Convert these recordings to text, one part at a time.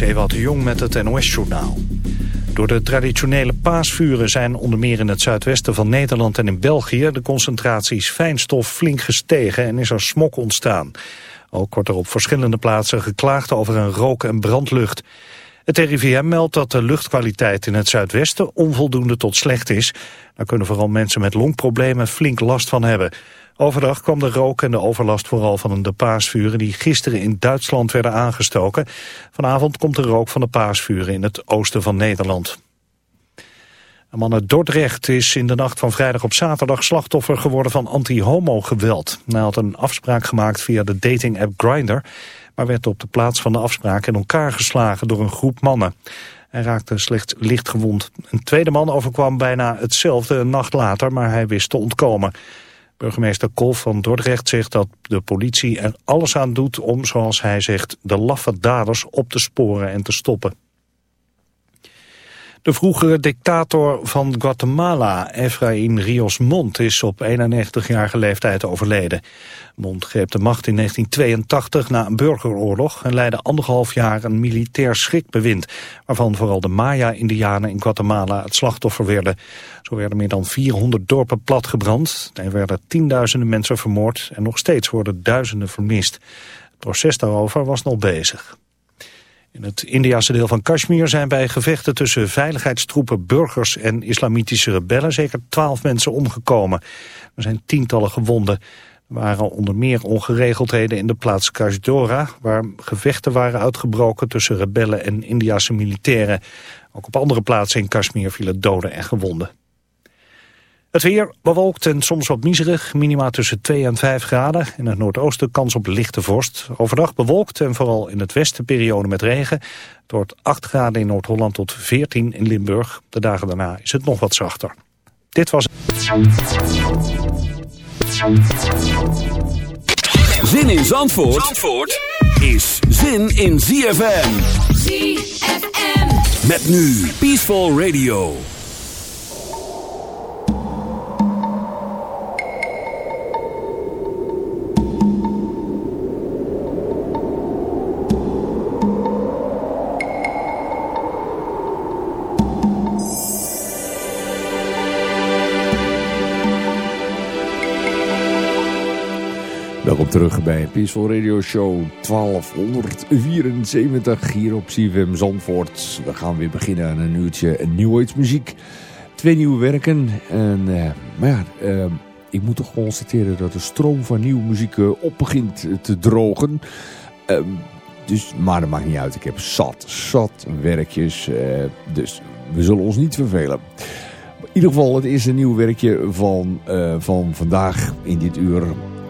is Jong met het NOS-journaal. Door de traditionele paasvuren zijn onder meer in het zuidwesten van Nederland en in België de concentraties fijnstof flink gestegen en is er smok ontstaan. Ook wordt er op verschillende plaatsen geklaagd over een rook- en brandlucht. Het RIVM meldt dat de luchtkwaliteit in het zuidwesten onvoldoende tot slecht is. Daar kunnen vooral mensen met longproblemen flink last van hebben. Overdag kwam de rook en de overlast vooral van de paasvuren die gisteren in Duitsland werden aangestoken. Vanavond komt de rook van de paasvuren in het oosten van Nederland. Een man uit Dordrecht is in de nacht van vrijdag op zaterdag slachtoffer geworden van anti-homo-geweld. Hij had een afspraak gemaakt via de dating-app Grindr, maar werd op de plaats van de afspraak in elkaar geslagen door een groep mannen. Hij raakte slechts licht gewond. Een tweede man overkwam bijna hetzelfde een nacht later, maar hij wist te ontkomen. Burgemeester Kolf van Dordrecht zegt dat de politie er alles aan doet om, zoals hij zegt, de laffe daders op te sporen en te stoppen. De vroegere dictator van Guatemala, Efraín Rios Mont, is op 91-jarige leeftijd overleden. Mont greep de macht in 1982 na een burgeroorlog en leidde anderhalf jaar een militair schrikbewind, waarvan vooral de Maya-indianen in Guatemala het slachtoffer werden. Zo werden meer dan 400 dorpen platgebrand, er werden tienduizenden mensen vermoord en nog steeds worden duizenden vermist. Het proces daarover was nog bezig. In het Indiase deel van Kashmir zijn bij gevechten tussen veiligheidstroepen, burgers en islamitische rebellen zeker twaalf mensen omgekomen. Er zijn tientallen gewonden. Er waren onder meer ongeregeldheden in de plaats Kashdora, waar gevechten waren uitgebroken tussen rebellen en Indiase militairen. Ook op andere plaatsen in Kashmir vielen doden en gewonden. Het weer bewolkt en soms wat miserig, minima tussen 2 en 5 graden. In het noordoosten kans op lichte vorst. Overdag bewolkt en vooral in het westen periode met regen. Het wordt 8 graden in Noord-Holland tot 14 in Limburg. De dagen daarna is het nog wat zachter. Dit was Zin in Zandvoort, Zandvoort is zin in ZFM. ZFM. Met nu Peaceful Radio. Terug bij Peaceful Radio Show 1274 hier op CFM Zandvoort. We gaan weer beginnen aan een uurtje New Age muziek. Twee nieuwe werken. En, uh, maar ja, uh, ik moet toch constateren dat de stroom van nieuwe muziek uh, op begint te drogen. Ehm, dus, maar dat maakt niet uit. Ik heb zat, zat werkjes. dus we zullen ons niet vervelen. In ieder geval het eerste nieuwe werkje van, van vandaag in dit uur...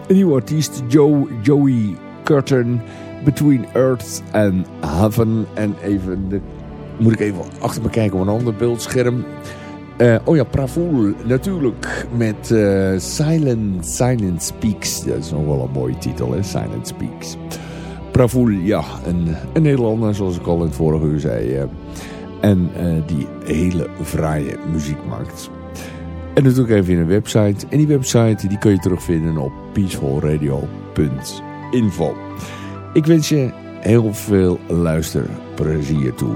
Een nieuwe artiest, Joe, Joey Curtin, Between Earth and Heaven. En even, moet ik even achter me kijken op een ander beeldscherm. Uh, oh ja, Pravoel, natuurlijk, met uh, Silent, Silent Speaks. Dat is nog wel een mooie titel, hè, Silent Speaks. Pravoel, ja, een, Nederlander, zoals ik al in het vorige uur zei. Uh, en die hele fraaie muziek maakt. En natuurlijk even in een website. En die website die kun je terugvinden op peacefulradio.info. Ik wens je heel veel luisterplezier toe.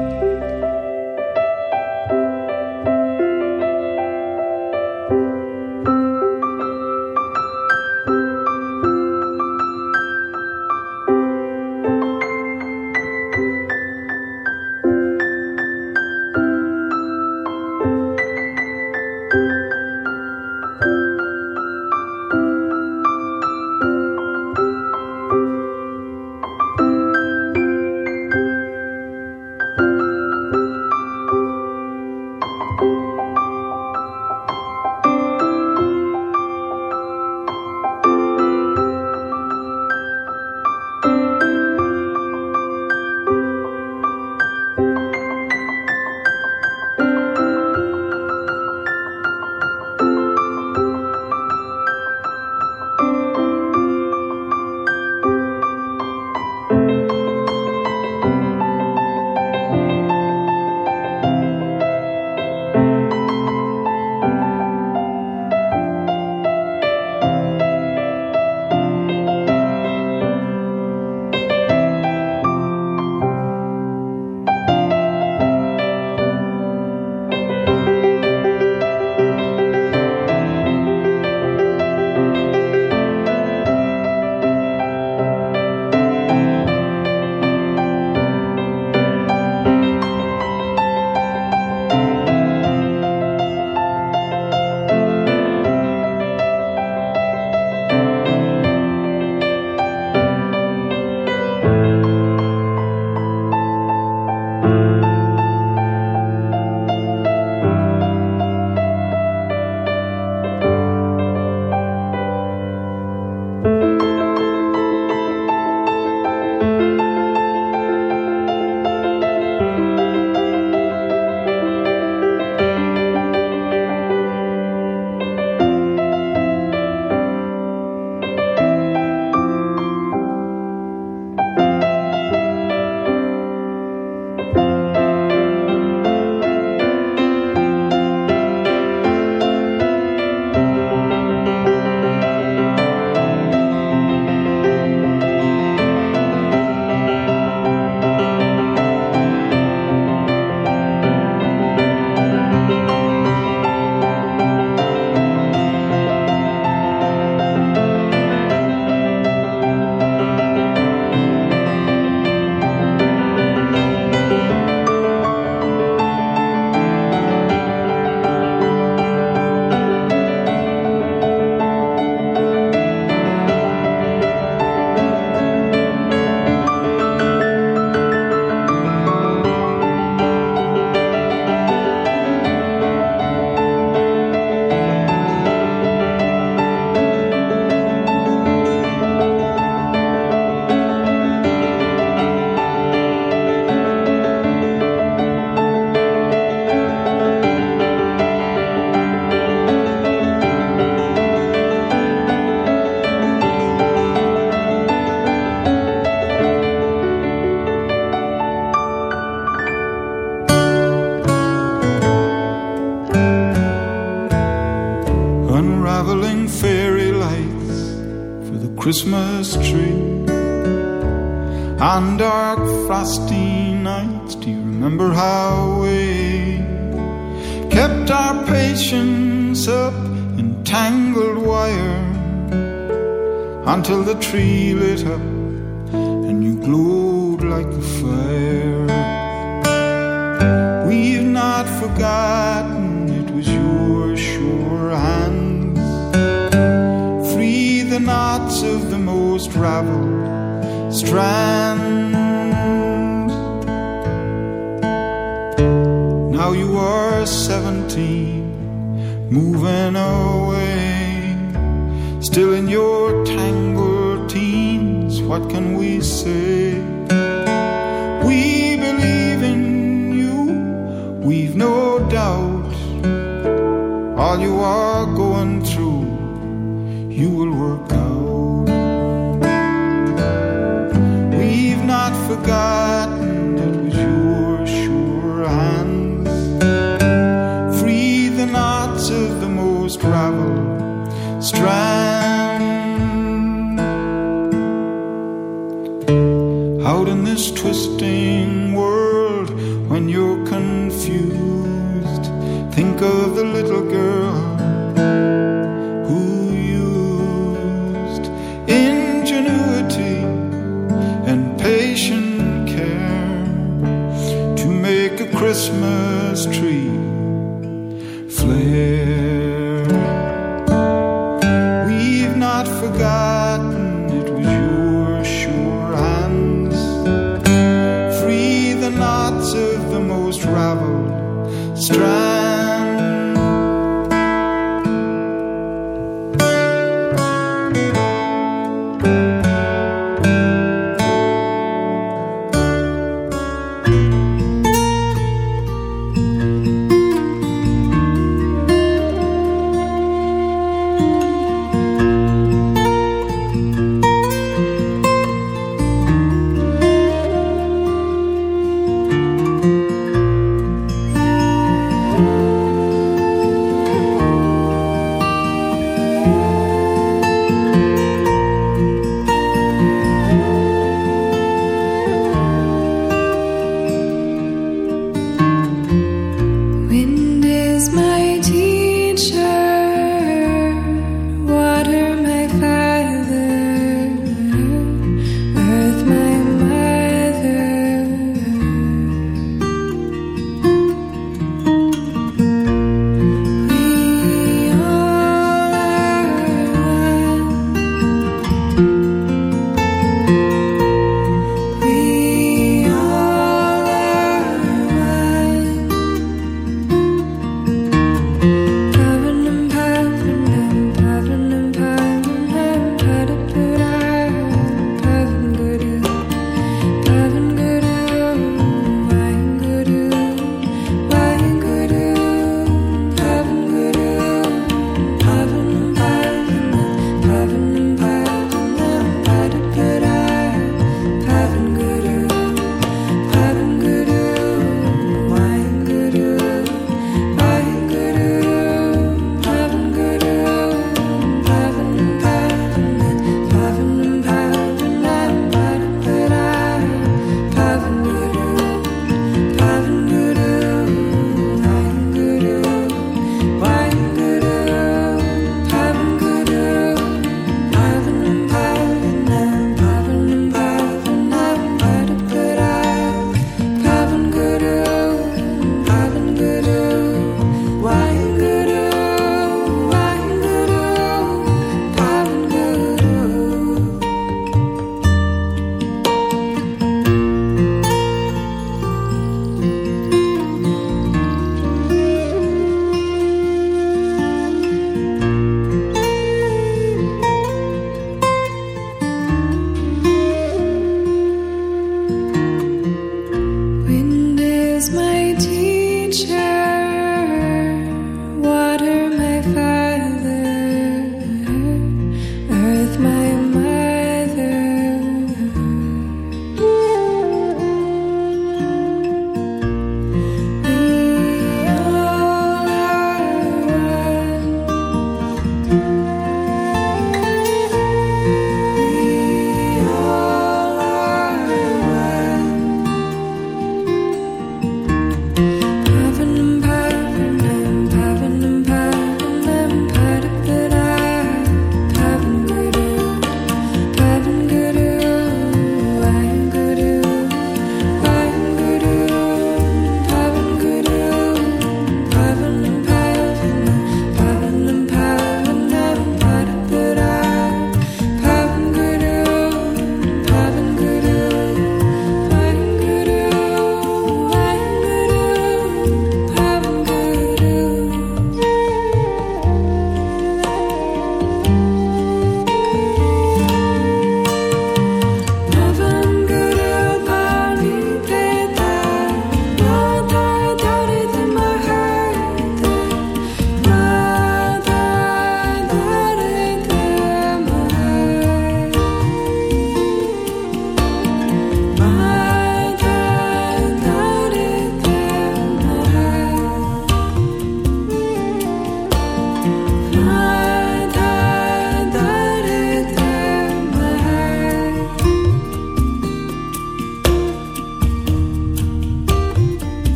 like a fire? We've not forgotten it was your sure hand the knots of the most raveled strand. Now you are seventeen, moving away, still in your tangled teens. What can we say? All you are going through you will work out. We've not forgotten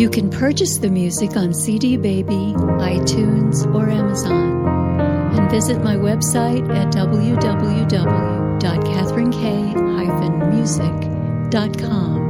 You can purchase the music on CD Baby, iTunes, or Amazon. And visit my website at www.catherinek-music.com.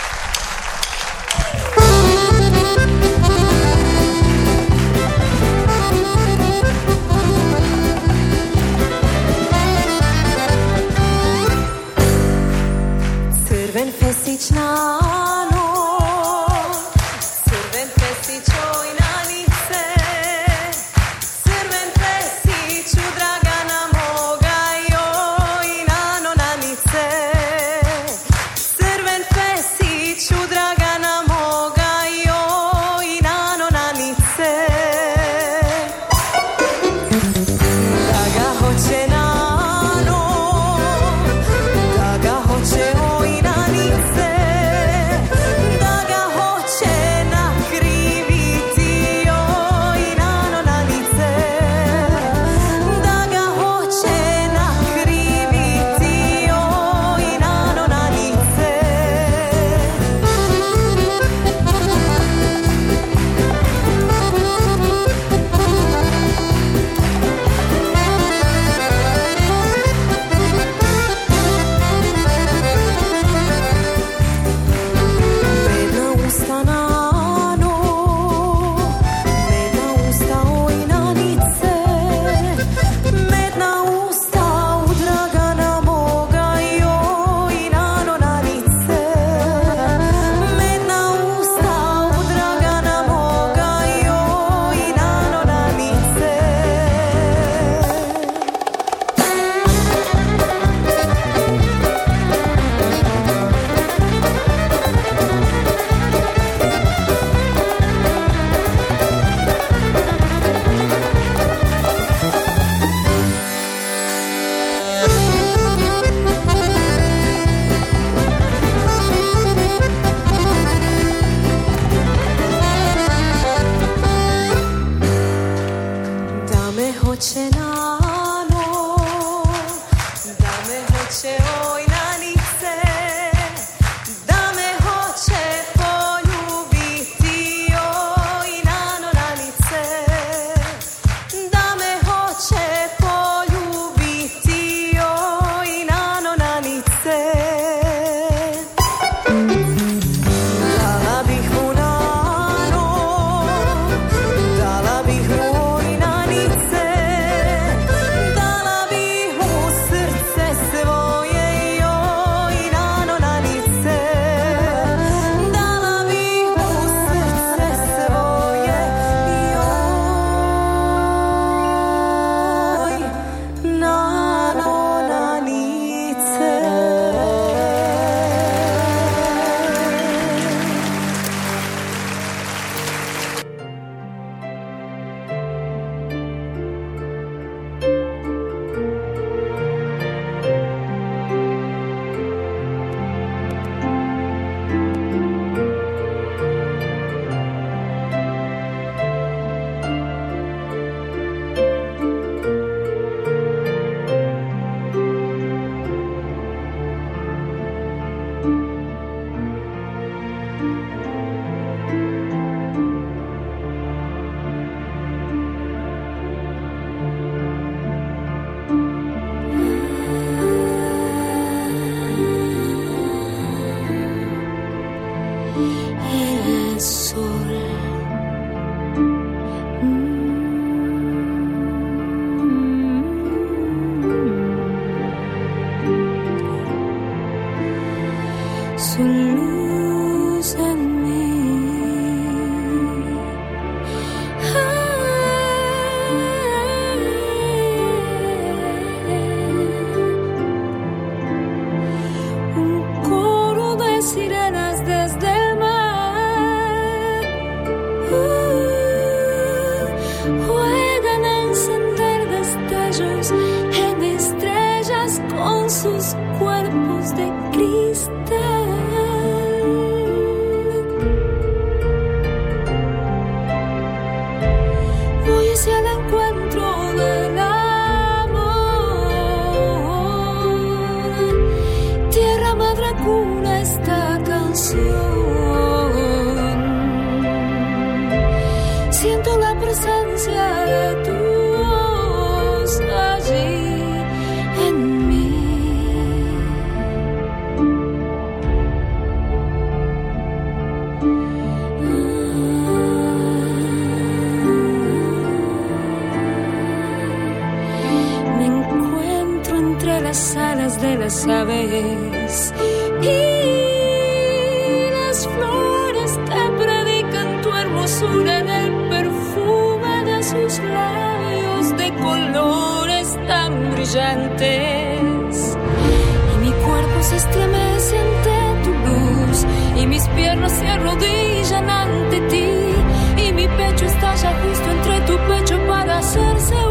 Y las flores te predican tu hermosura en el perfume de sus labios de colores tan brillantes. Y mi cuerpo se estremece ante tu luz, y mis piernas se arrodillan ante ti, y mi pecho estalla justo entre tu pecho para hacerse